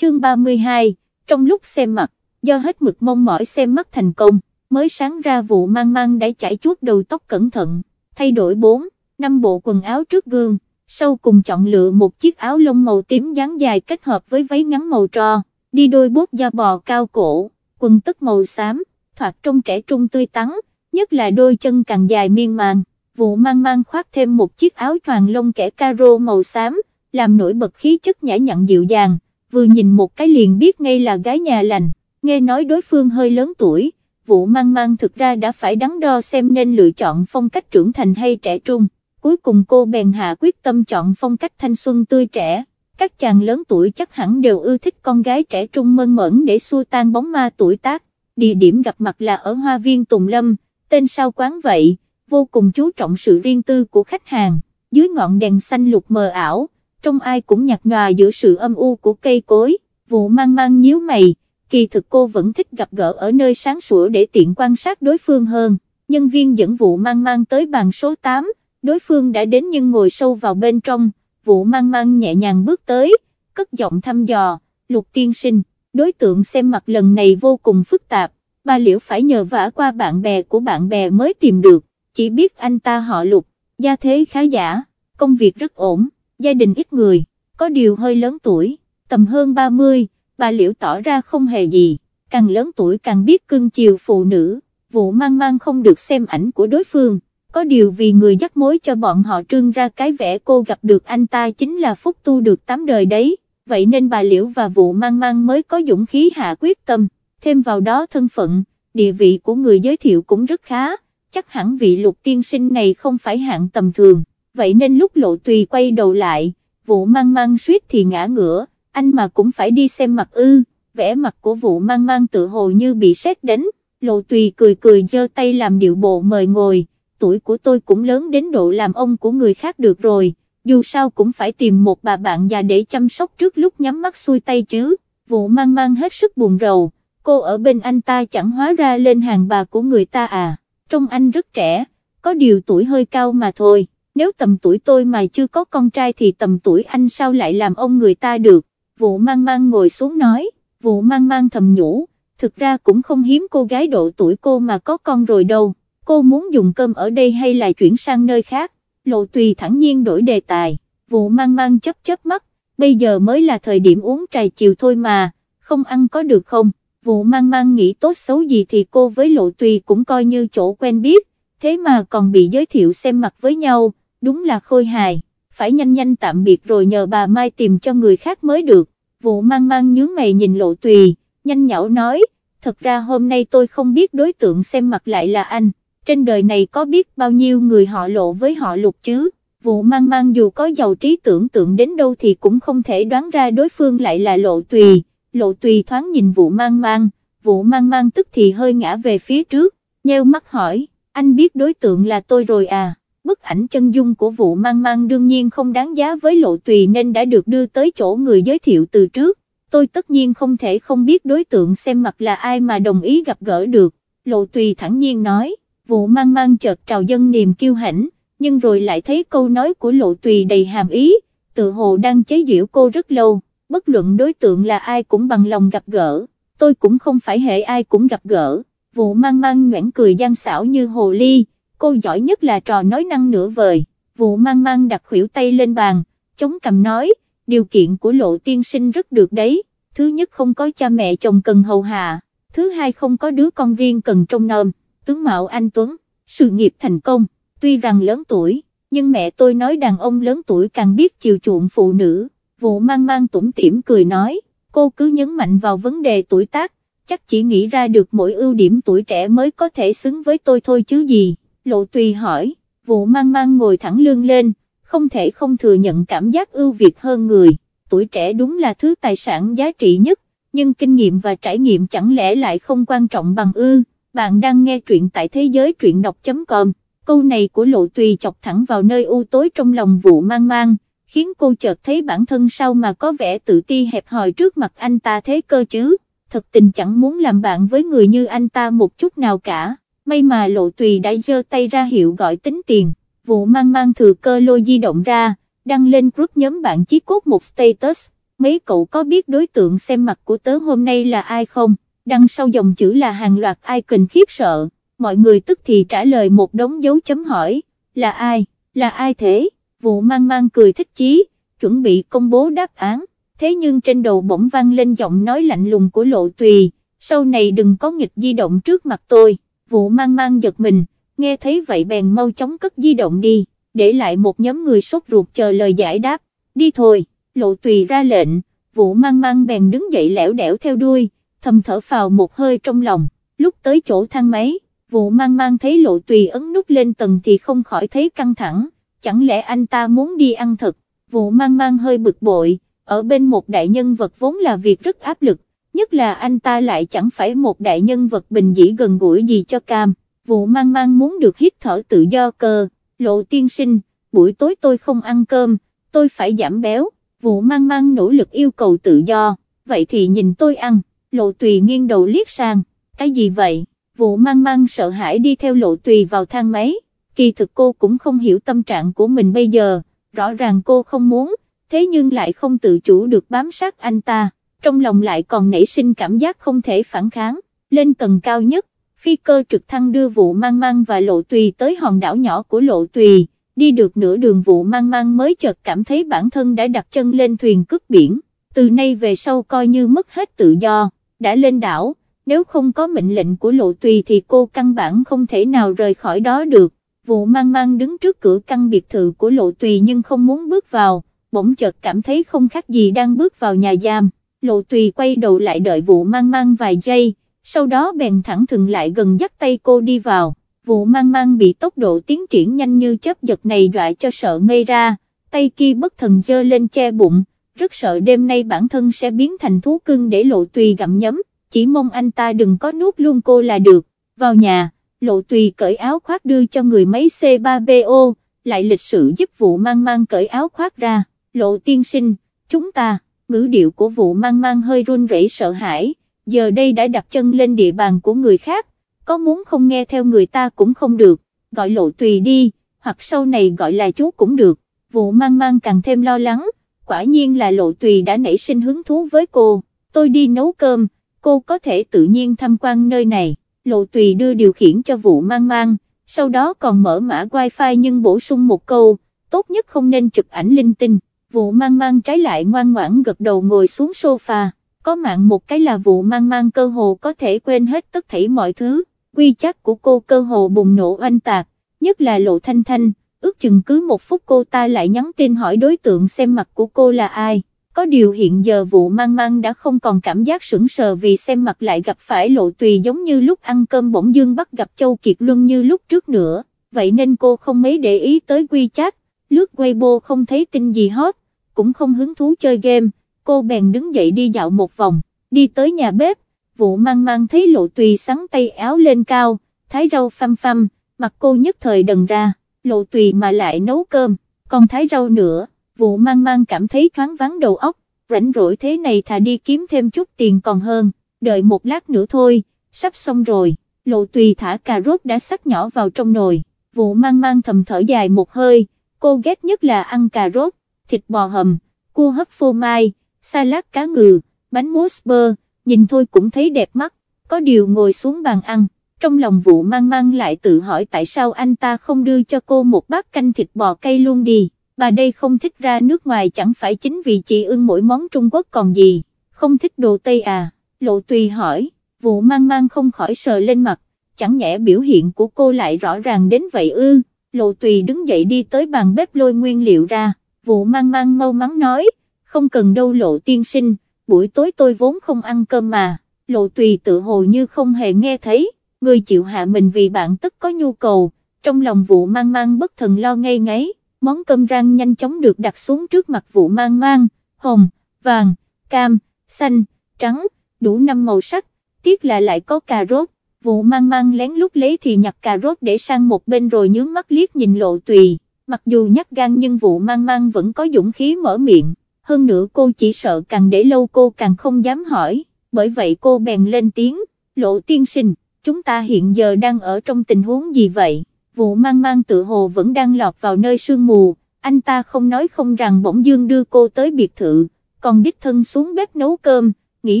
chương 32, trong lúc xem mặt, do hết mực mong mỏi xem mắt thành công, mới sáng ra vụ mang mang đã chải chuốt đầu tóc cẩn thận, thay đổi 4, 5 bộ quần áo trước gương, sau cùng chọn lựa một chiếc áo lông màu tím dáng dài kết hợp với váy ngắn màu tro, đi đôi bốt da bò cao cổ, quần tất màu xám, thoạt trông trẻ trung tươi tắn, nhất là đôi chân càng dài miên man, vụ mang mang khoác thêm một chiếc áo choàng lông kẻ caro màu xám, làm nổi bật khí chất nhã nhặn dịu dàng, vừa nhìn một cái liền biết ngay là gái nhà lành, nghe nói đối phương hơi lớn tuổi, vụ mang mang thực ra đã phải đắn đo xem nên lựa chọn phong cách trưởng thành hay trẻ trung, cuối cùng cô bèn hạ quyết tâm chọn phong cách thanh xuân tươi trẻ, các chàng lớn tuổi chắc hẳn đều ưa thích con gái trẻ trung mơn mởn để xua tan bóng ma tuổi tác, địa điểm gặp mặt là ở hoa viên Tùng Lâm, tên sao quán vậy, vô cùng chú trọng sự riêng tư của khách hàng, dưới ngọn đèn xanh lục mờ ảo, trong ai cũng nhạt nhòa giữa sự âm u của cây cối, vụ mang mang nhíu mày, kỳ thực cô vẫn thích gặp gỡ ở nơi sáng sủa để tiện quan sát đối phương hơn, nhân viên dẫn vụ mang mang tới bàn số 8, đối phương đã đến nhưng ngồi sâu vào bên trong, vụ mang mang nhẹ nhàng bước tới, cất giọng thăm dò, lục tiên sinh, đối tượng xem mặt lần này vô cùng phức tạp, bà liễu phải nhờ vả qua bạn bè của bạn bè mới tìm được, chỉ biết anh ta họ lục, gia thế khá giả, công việc rất ổn, gia đình ít người, có điều hơi lớn tuổi, tầm hơn 30, bà liễu tỏ ra không hề gì, càng lớn tuổi càng biết cưng chiều phụ nữ, vụ mang mang không được xem ảnh của đối phương có điều vì người dắt mối cho bọn họ trương ra cái vẻ cô gặp được anh ta chính là phúc tu được tám đời đấy, vậy nên bà Liễu và vụ mang mang mới có dũng khí hạ quyết tâm, thêm vào đó thân phận, địa vị của người giới thiệu cũng rất khá, chắc hẳn vị lục tiên sinh này không phải hạng tầm thường, vậy nên lúc lộ tùy quay đầu lại, vụ mang mang suýt thì ngã ngửa, anh mà cũng phải đi xem mặt ư, vẻ mặt của vụ mang mang tự hồ như bị sét đánh, lộ tùy cười cười giơ tay làm điệu bộ mời ngồi tuổi của tôi cũng lớn đến độ làm ông của người khác được rồi, dù sao cũng phải tìm một bà bạn già để chăm sóc trước lúc nhắm mắt xuôi tay chứ, vụ mang mang hết sức buồn rầu, cô ở bên anh ta chẳng hóa ra lên hàng bà của người ta à, trông anh rất trẻ, có điều tuổi hơi cao mà thôi, nếu tầm tuổi tôi mà chưa có con trai thì tầm tuổi anh sao lại làm ông người ta được, vụ mang mang ngồi xuống nói, vụ mang mang thầm nhủ, thực ra cũng không hiếm cô gái độ tuổi cô mà có con rồi đâu. Cô muốn dùng cơm ở đây hay là chuyển sang nơi khác, lộ tùy thẳng nhiên đổi đề tài, vụ mang mang chấp chấp mắt, bây giờ mới là thời điểm uống trà chiều thôi mà, không ăn có được không, vụ mang mang nghĩ tốt xấu gì thì cô với lộ tùy cũng coi như chỗ quen biết, thế mà còn bị giới thiệu xem mặt với nhau, đúng là khôi hài, phải nhanh nhanh tạm biệt rồi nhờ bà Mai tìm cho người khác mới được, vụ mang mang nhướng mày nhìn lộ tùy, nhanh nhảu nói, thật ra hôm nay tôi không biết đối tượng xem mặt lại là anh. Trên đời này có biết bao nhiêu người họ lộ với họ lục chứ, vụ mang mang dù có giàu trí tưởng tượng đến đâu thì cũng không thể đoán ra đối phương lại là lộ tùy, lộ tùy thoáng nhìn vụ mang mang, vụ mang mang tức thì hơi ngã về phía trước, nheo mắt hỏi, anh biết đối tượng là tôi rồi à, bức ảnh chân dung của vụ mang mang đương nhiên không đáng giá với lộ tùy nên đã được đưa tới chỗ người giới thiệu từ trước, tôi tất nhiên không thể không biết đối tượng xem mặt là ai mà đồng ý gặp gỡ được, lộ tùy thẳng nhiên nói vụ mang mang chợt trào dân niềm kiêu hãnh, nhưng rồi lại thấy câu nói của lộ tùy đầy hàm ý, tự hồ đang chế giễu cô rất lâu, bất luận đối tượng là ai cũng bằng lòng gặp gỡ, tôi cũng không phải hệ ai cũng gặp gỡ, vụ mang mang nhoảng cười gian xảo như hồ ly, cô giỏi nhất là trò nói năng nửa vời, vụ mang mang đặt khuỷu tay lên bàn, chống cầm nói, điều kiện của lộ tiên sinh rất được đấy, thứ nhất không có cha mẹ chồng cần hầu hạ, thứ hai không có đứa con riêng cần trông nom. Tướng mạo anh Tuấn, sự nghiệp thành công, tuy rằng lớn tuổi, nhưng mẹ tôi nói đàn ông lớn tuổi càng biết chiều chuộng phụ nữ, vụ mang mang tủm tỉm cười nói, cô cứ nhấn mạnh vào vấn đề tuổi tác, chắc chỉ nghĩ ra được mỗi ưu điểm tuổi trẻ mới có thể xứng với tôi thôi chứ gì, lộ tùy hỏi, vụ mang mang ngồi thẳng lưng lên, không thể không thừa nhận cảm giác ưu việt hơn người, tuổi trẻ đúng là thứ tài sản giá trị nhất, nhưng kinh nghiệm và trải nghiệm chẳng lẽ lại không quan trọng bằng ư, bạn đang nghe truyện tại thế giới truyện đọc.com, câu này của lộ tùy chọc thẳng vào nơi u tối trong lòng vụ mang mang, khiến cô chợt thấy bản thân sao mà có vẻ tự ti hẹp hòi trước mặt anh ta thế cơ chứ, thật tình chẳng muốn làm bạn với người như anh ta một chút nào cả, may mà lộ tùy đã giơ tay ra hiệu gọi tính tiền, vụ mang mang thừa cơ lôi di động ra, đăng lên group nhóm bạn chí cốt một status, mấy cậu có biết đối tượng xem mặt của tớ hôm nay là ai không, Đăng sau dòng chữ là hàng loạt icon khiếp sợ, mọi người tức thì trả lời một đống dấu chấm hỏi, là ai, là ai thế, vụ mang mang cười thích chí, chuẩn bị công bố đáp án, thế nhưng trên đầu bỗng vang lên giọng nói lạnh lùng của lộ tùy, sau này đừng có nghịch di động trước mặt tôi, vụ mang mang giật mình, nghe thấy vậy bèn mau chóng cất di động đi, để lại một nhóm người sốt ruột chờ lời giải đáp, đi thôi, lộ tùy ra lệnh, vụ mang mang bèn đứng dậy lẻo đẻo theo đuôi, thầm thở phào một hơi trong lòng, lúc tới chỗ thang máy, vụ mang mang thấy lộ tùy ấn nút lên tầng thì không khỏi thấy căng thẳng, chẳng lẽ anh ta muốn đi ăn thật, vụ mang mang hơi bực bội, ở bên một đại nhân vật vốn là việc rất áp lực, nhất là anh ta lại chẳng phải một đại nhân vật bình dĩ gần gũi gì cho cam, vụ mang mang muốn được hít thở tự do cơ, lộ tiên sinh, buổi tối tôi không ăn cơm, tôi phải giảm béo, vụ mang mang nỗ lực yêu cầu tự do, vậy thì nhìn tôi ăn, lộ tùy nghiêng đầu liếc sang, cái gì vậy, vụ mang mang sợ hãi đi theo lộ tùy vào thang máy, kỳ thực cô cũng không hiểu tâm trạng của mình bây giờ, rõ ràng cô không muốn, thế nhưng lại không tự chủ được bám sát anh ta, trong lòng lại còn nảy sinh cảm giác không thể phản kháng, lên tầng cao nhất, phi cơ trực thăng đưa vụ mang mang và lộ tùy tới hòn đảo nhỏ của lộ tùy, đi được nửa đường vụ mang mang mới chợt cảm thấy bản thân đã đặt chân lên thuyền cướp biển, từ nay về sau coi như mất hết tự do, đã lên đảo, nếu không có mệnh lệnh của lộ tùy thì cô căn bản không thể nào rời khỏi đó được, vụ mang mang đứng trước cửa căn biệt thự của lộ tùy nhưng không muốn bước vào, bỗng chợt cảm thấy không khác gì đang bước vào nhà giam, lộ tùy quay đầu lại đợi vụ mang mang vài giây, sau đó bèn thẳng thừng lại gần dắt tay cô đi vào, vụ mang mang bị tốc độ tiến triển nhanh như chớp giật này dọa cho sợ ngây ra, tay kia bất thần dơ lên che bụng, rất sợ đêm nay bản thân sẽ biến thành thú cưng để lộ tùy gặm nhấm, chỉ mong anh ta đừng có nuốt luôn cô là được, vào nhà, lộ tùy cởi áo khoác đưa cho người máy C3BO, lại lịch sự giúp vụ mang mang cởi áo khoác ra, lộ tiên sinh, chúng ta, ngữ điệu của vụ mang mang hơi run rẩy sợ hãi, giờ đây đã đặt chân lên địa bàn của người khác, có muốn không nghe theo người ta cũng không được, gọi lộ tùy đi, hoặc sau này gọi là chú cũng được, vụ mang mang càng thêm lo lắng, quả nhiên là lộ tùy đã nảy sinh hứng thú với cô, tôi đi nấu cơm, cô có thể tự nhiên tham quan nơi này, lộ tùy đưa điều khiển cho vụ mang mang, sau đó còn mở mã wifi nhưng bổ sung một câu, tốt nhất không nên chụp ảnh linh tinh, vụ mang mang trái lại ngoan ngoãn gật đầu ngồi xuống sofa, có mạng một cái là vụ mang mang cơ hồ có thể quên hết tất thảy mọi thứ, quy chắc của cô cơ hồ bùng nổ oanh tạc, nhất là lộ thanh thanh, ước chừng cứ một phút cô ta lại nhắn tin hỏi đối tượng xem mặt của cô là ai. Có điều hiện giờ vụ mang mang đã không còn cảm giác sững sờ vì xem mặt lại gặp phải lộ tùy giống như lúc ăn cơm bỗng dương bắt gặp Châu Kiệt Luân như lúc trước nữa, vậy nên cô không mấy để ý tới quy chat, lướt Weibo không thấy tin gì hot, cũng không hứng thú chơi game, cô bèn đứng dậy đi dạo một vòng, đi tới nhà bếp, vụ mang mang thấy lộ tùy sắn tay áo lên cao, thái rau phăm phăm, mặt cô nhất thời đần ra, lộ tùy mà lại nấu cơm, còn thái rau nữa, vụ mang mang cảm thấy thoáng vắng đầu óc, rảnh rỗi thế này thà đi kiếm thêm chút tiền còn hơn, đợi một lát nữa thôi, sắp xong rồi, lộ tùy thả cà rốt đã sắc nhỏ vào trong nồi, vụ mang mang thầm thở dài một hơi, cô ghét nhất là ăn cà rốt, thịt bò hầm, cua hấp phô mai, salad cá ngừ, bánh mousse bơ, nhìn thôi cũng thấy đẹp mắt, có điều ngồi xuống bàn ăn, trong lòng vụ mang mang lại tự hỏi tại sao anh ta không đưa cho cô một bát canh thịt bò cay luôn đi, bà đây không thích ra nước ngoài chẳng phải chính vì chị ưng mỗi món Trung Quốc còn gì, không thích đồ Tây à, lộ tùy hỏi, vụ mang mang không khỏi sờ lên mặt, chẳng nhẽ biểu hiện của cô lại rõ ràng đến vậy ư, lộ tùy đứng dậy đi tới bàn bếp lôi nguyên liệu ra, vụ mang mang mau mắn nói, không cần đâu lộ tiên sinh, buổi tối tôi vốn không ăn cơm mà, lộ tùy tự hồ như không hề nghe thấy, người chịu hạ mình vì bạn tất có nhu cầu, trong lòng vụ mang mang bất thần lo ngây ngáy, món cơm rang nhanh chóng được đặt xuống trước mặt vụ mang mang, hồng, vàng, cam, xanh, trắng, đủ năm màu sắc, tiếc là lại có cà rốt, vụ mang mang lén lút lấy thì nhặt cà rốt để sang một bên rồi nhướng mắt liếc nhìn lộ tùy, mặc dù nhắc gan nhưng vụ mang mang vẫn có dũng khí mở miệng, hơn nữa cô chỉ sợ càng để lâu cô càng không dám hỏi, bởi vậy cô bèn lên tiếng, lộ tiên sinh, chúng ta hiện giờ đang ở trong tình huống gì vậy, vụ mang mang tự hồ vẫn đang lọt vào nơi sương mù, anh ta không nói không rằng bỗng dương đưa cô tới biệt thự, còn đích thân xuống bếp nấu cơm, nghĩ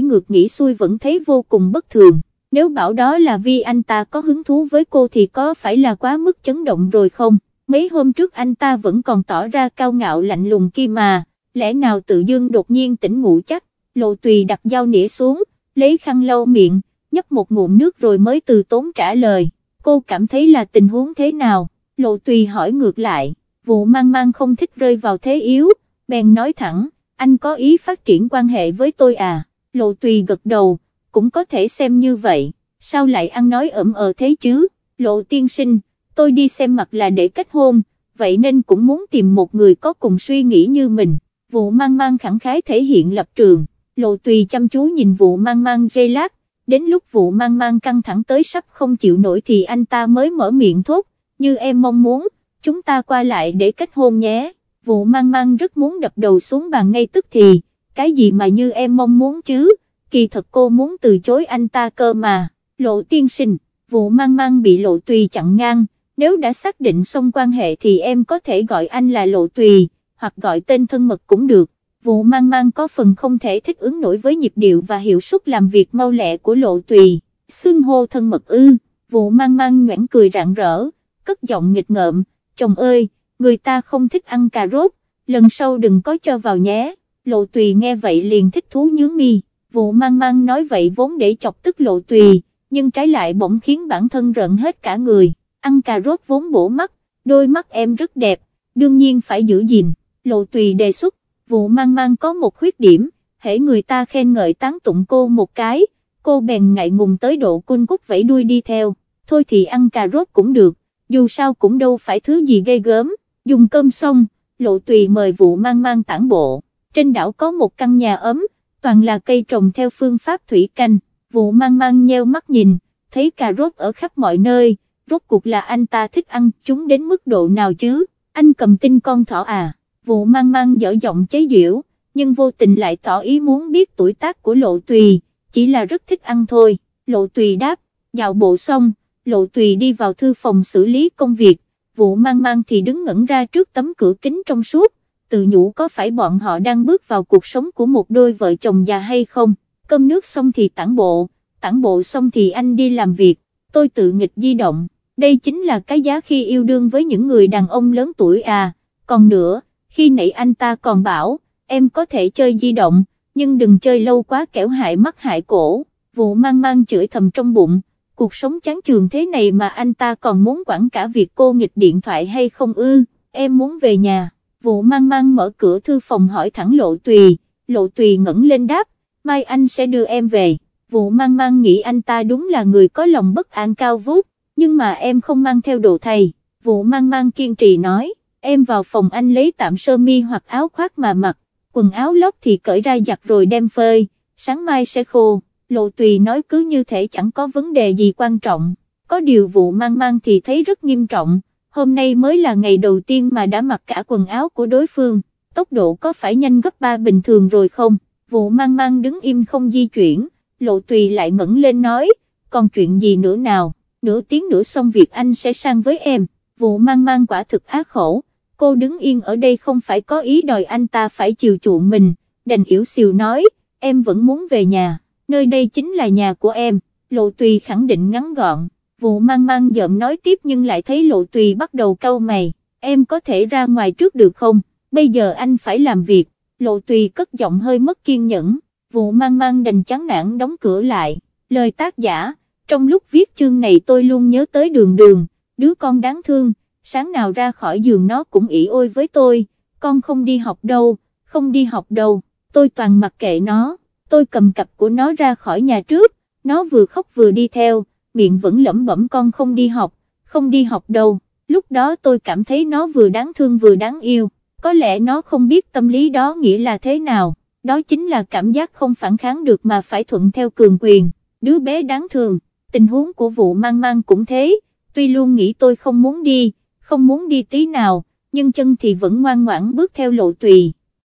ngược nghĩ xuôi vẫn thấy vô cùng bất thường, nếu bảo đó là vì anh ta có hứng thú với cô thì có phải là quá mức chấn động rồi không, mấy hôm trước anh ta vẫn còn tỏ ra cao ngạo lạnh lùng kia mà, lẽ nào tự dưng đột nhiên tỉnh ngủ chắc, lộ tùy đặt dao nĩa xuống, lấy khăn lau miệng, nhấp một ngụm nước rồi mới từ tốn trả lời, cô cảm thấy là tình huống thế nào, lộ tùy hỏi ngược lại, vụ mang mang không thích rơi vào thế yếu, bèn nói thẳng, anh có ý phát triển quan hệ với tôi à, lộ tùy gật đầu, cũng có thể xem như vậy, sao lại ăn nói ẩm ờ thế chứ, lộ tiên sinh, tôi đi xem mặt là để kết hôn, vậy nên cũng muốn tìm một người có cùng suy nghĩ như mình, vụ mang mang khẳng khái thể hiện lập trường, lộ tùy chăm chú nhìn vụ mang mang dây lát, đến lúc vụ mang mang căng thẳng tới sắp không chịu nổi thì anh ta mới mở miệng thốt, như em mong muốn, chúng ta qua lại để kết hôn nhé, vụ mang mang rất muốn đập đầu xuống bàn ngay tức thì, cái gì mà như em mong muốn chứ, kỳ thật cô muốn từ chối anh ta cơ mà, lộ tiên sinh, vụ mang mang bị lộ tùy chặn ngang, nếu đã xác định xong quan hệ thì em có thể gọi anh là lộ tùy, hoặc gọi tên thân mật cũng được, vụ mang mang có phần không thể thích ứng nổi với nhịp điệu và hiệu suất làm việc mau lẹ của lộ tùy, xương hô thân mật ư, vụ mang mang nhoảng cười rạng rỡ, cất giọng nghịch ngợm, chồng ơi, người ta không thích ăn cà rốt, lần sau đừng có cho vào nhé, lộ tùy nghe vậy liền thích thú nhướng mi, vụ mang mang nói vậy vốn để chọc tức lộ tùy, nhưng trái lại bỗng khiến bản thân rợn hết cả người, ăn cà rốt vốn bổ mắt, đôi mắt em rất đẹp, đương nhiên phải giữ gìn, lộ tùy đề xuất, vụ mang mang có một khuyết điểm, hễ người ta khen ngợi tán tụng cô một cái, cô bèn ngại ngùng tới độ cun cút vẫy đuôi đi theo, thôi thì ăn cà rốt cũng được, dù sao cũng đâu phải thứ gì gây gớm, dùng cơm xong, lộ tùy mời vụ mang mang tản bộ, trên đảo có một căn nhà ấm, toàn là cây trồng theo phương pháp thủy canh, vụ mang mang nheo mắt nhìn, thấy cà rốt ở khắp mọi nơi, rốt cuộc là anh ta thích ăn chúng đến mức độ nào chứ, anh cầm tinh con thỏ à, vụ mang mang dở giọng chế giễu, nhưng vô tình lại tỏ ý muốn biết tuổi tác của lộ tùy, chỉ là rất thích ăn thôi, lộ tùy đáp, dạo bộ xong, lộ tùy đi vào thư phòng xử lý công việc, vụ mang mang thì đứng ngẩn ra trước tấm cửa kính trong suốt, tự nhủ có phải bọn họ đang bước vào cuộc sống của một đôi vợ chồng già hay không, cơm nước xong thì tản bộ, tản bộ xong thì anh đi làm việc, tôi tự nghịch di động, đây chính là cái giá khi yêu đương với những người đàn ông lớn tuổi à, còn nữa, khi nãy anh ta còn bảo, em có thể chơi di động, nhưng đừng chơi lâu quá kẻo hại mắt hại cổ, vụ mang mang chửi thầm trong bụng, cuộc sống chán trường thế này mà anh ta còn muốn quản cả việc cô nghịch điện thoại hay không ư, em muốn về nhà, vụ mang mang mở cửa thư phòng hỏi thẳng lộ tùy, lộ tùy ngẩng lên đáp, mai anh sẽ đưa em về, vụ mang mang nghĩ anh ta đúng là người có lòng bất an cao vút, nhưng mà em không mang theo đồ thầy, vụ mang mang kiên trì nói, em vào phòng anh lấy tạm sơ mi hoặc áo khoác mà mặc, quần áo lót thì cởi ra giặt rồi đem phơi, sáng mai sẽ khô lộ tùy nói cứ như thể chẳng có vấn đề gì quan trọng, có điều vụ mang mang thì thấy rất nghiêm trọng, hôm nay mới là ngày đầu tiên mà đã mặc cả quần áo của đối phương, tốc độ có phải nhanh gấp ba bình thường rồi không, vụ mang mang đứng im không di chuyển, lộ tùy lại ngẩng lên nói, còn chuyện gì nữa nào, nửa tiếng nữa xong việc anh sẽ sang với em, vụ mang mang quả thực ác khổ, cô đứng yên ở đây không phải có ý đòi anh ta phải chiều chuộng mình, đành yếu xìu nói, em vẫn muốn về nhà. Nơi đây chính là nhà của em, lộ tùy khẳng định ngắn gọn, vụ mang mang dợm nói tiếp nhưng lại thấy lộ tùy bắt đầu cau mày, em có thể ra ngoài trước được không, bây giờ anh phải làm việc, lộ tùy cất giọng hơi mất kiên nhẫn, vụ mang mang đành chán nản đóng cửa lại, lời tác giả, trong lúc viết chương này tôi luôn nhớ tới đường đường, đứa con đáng thương, sáng nào ra khỏi giường nó cũng ỉ ôi với tôi, con không đi học đâu, không đi học đâu, tôi toàn mặc kệ nó tôi cầm cặp của nó ra khỏi nhà trước, nó vừa khóc vừa đi theo, miệng vẫn lẩm bẩm con không đi học, không đi học đâu, lúc đó tôi cảm thấy nó vừa đáng thương vừa đáng yêu, có lẽ nó không biết tâm lý đó nghĩa là thế nào, đó chính là cảm giác không phản kháng được mà phải thuận theo cường quyền, đứa bé đáng thương, tình huống của vụ mang mang cũng thế, tuy luôn nghĩ tôi không muốn đi, không muốn đi tí nào, nhưng chân thì vẫn ngoan ngoãn bước theo lộ tùy.